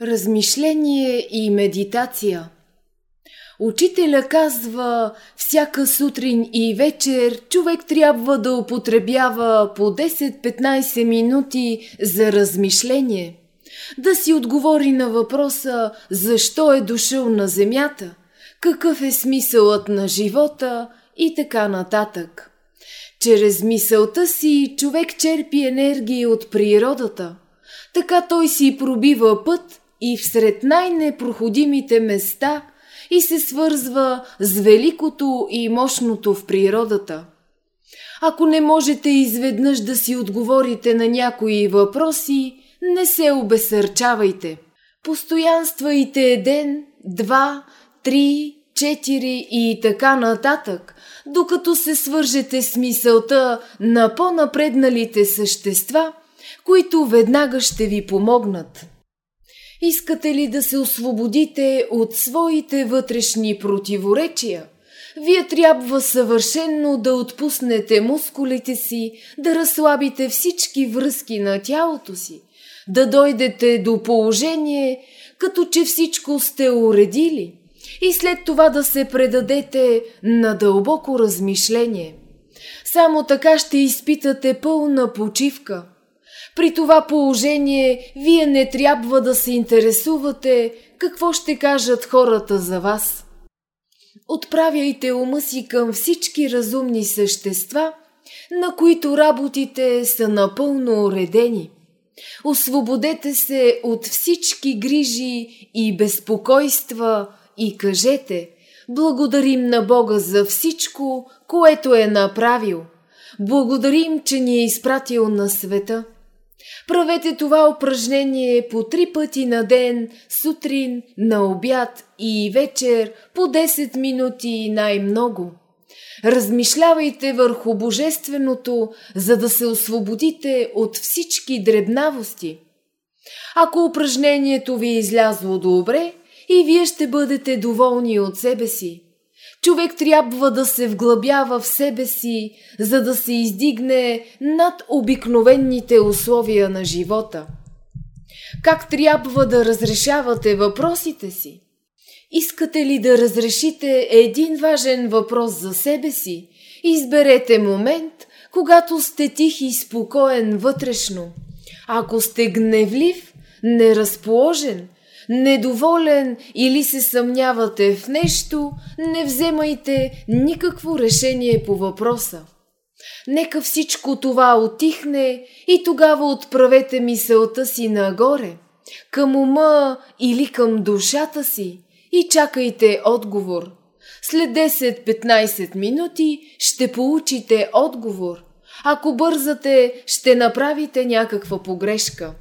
Размишление и медитация Учителя казва, всяка сутрин и вечер човек трябва да употребява по 10-15 минути за размишление. Да си отговори на въпроса защо е дошъл на земята, какъв е смисълът на живота и така нататък. Чрез мисълта си човек черпи енергия от природата. Така той си пробива път и всред най-непроходимите места и се свързва с великото и мощното в природата. Ако не можете изведнъж да си отговорите на някои въпроси, не се обесърчавайте. Постоянствайте ден, два, три, четири и така нататък, докато се свържете с мисълта на по-напредналите същества, които веднага ще ви помогнат. Искате ли да се освободите от своите вътрешни противоречия? Вие трябва съвършенно да отпуснете мускулите си, да разслабите всички връзки на тялото си, да дойдете до положение, като че всичко сте уредили и след това да се предадете на дълбоко размишление. Само така ще изпитате пълна почивка – при това положение вие не трябва да се интересувате какво ще кажат хората за вас. Отправяйте ума си към всички разумни същества, на които работите са напълно уредени. Освободете се от всички грижи и безпокойства и кажете Благодарим на Бога за всичко, което е направил. Благодарим, че ни е изпратил на света – Правете това упражнение по три пъти на ден, сутрин, на обяд и вечер по 10 минути най-много. Размишлявайте върху Божественото, за да се освободите от всички дребнавости. Ако упражнението ви е излязло добре, и вие ще бъдете доволни от себе си. Човек трябва да се вглъбява в себе си, за да се издигне над обикновените условия на живота. Как трябва да разрешавате въпросите си? Искате ли да разрешите един важен въпрос за себе си? Изберете момент, когато сте тих и спокоен вътрешно. Ако сте гневлив, неразположен, недоволен или се съмнявате в нещо, не вземайте никакво решение по въпроса. Нека всичко това отихне и тогава отправете мисълта си нагоре, към ума или към душата си и чакайте отговор. След 10-15 минути ще получите отговор. Ако бързате, ще направите някаква погрешка.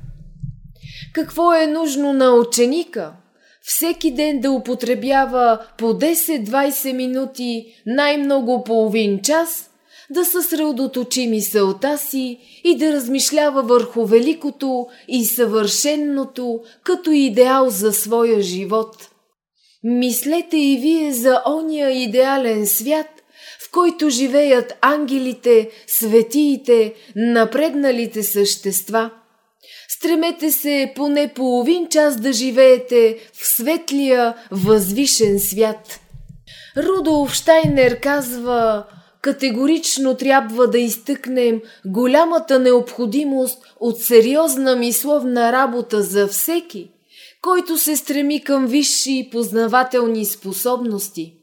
Какво е нужно на ученика? Всеки ден да употребява по 10-20 минути, най-много половин час, да съсредоточи мисълта си и да размишлява върху великото и съвършенното като идеал за своя живот. Мислете и вие за ония идеален свят, в който живеят ангелите, светиите, напредналите същества – Стремете се поне половин час да живеете в светлия, възвишен свят. Рудолф Штайнер казва, категорично трябва да изтъкнем голямата необходимост от сериозна мисловна работа за всеки, който се стреми към висши познавателни способности.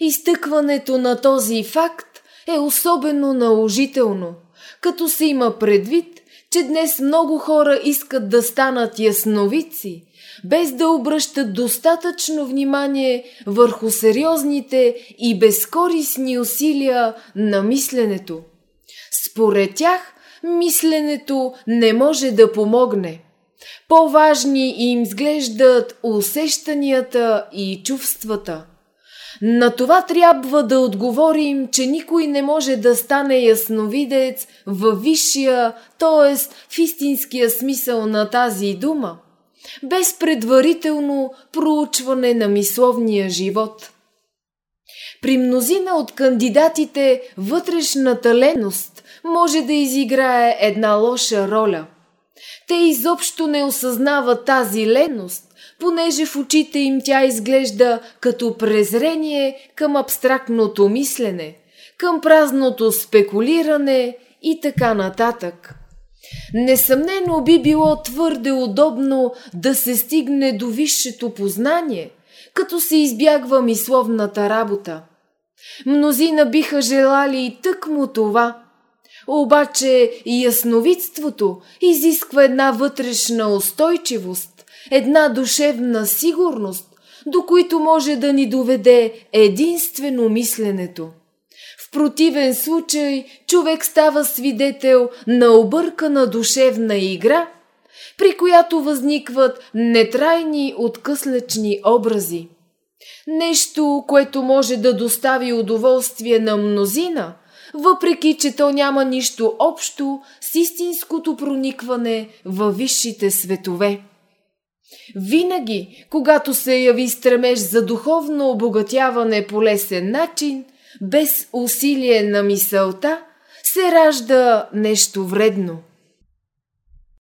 Изтъкването на този факт е особено наложително, като се има предвид, че днес много хора искат да станат ясновици, без да обръщат достатъчно внимание върху сериозните и безкорисни усилия на мисленето. Според тях, мисленето не може да помогне. По-важни им изглеждат усещанията и чувствата – на това трябва да отговорим, че никой не може да стане ясновидец във висшия, т.е. в истинския смисъл на тази дума, без предварително проучване на мисловния живот. При мнозина от кандидатите вътрешната леност може да изиграе една лоша роля. Те изобщо не осъзнават тази леност, понеже в очите им тя изглежда като презрение към абстрактното мислене, към празното спекулиране и така нататък. Несъмнено би било твърде удобно да се стигне до висшето познание, като се избягва мисловната работа. Мнозина биха желали и тъкмо това. Обаче ясновидството изисква една вътрешна устойчивост, една душевна сигурност, до които може да ни доведе единствено мисленето противен случай човек става свидетел на объркана душевна игра, при която възникват нетрайни откъслечни образи. Нещо, което може да достави удоволствие на мнозина, въпреки че то няма нищо общо с истинското проникване във висшите светове. Винаги, когато се яви стремеж за духовно обогатяване по лесен начин, без усилие на мисълта, се ражда нещо вредно –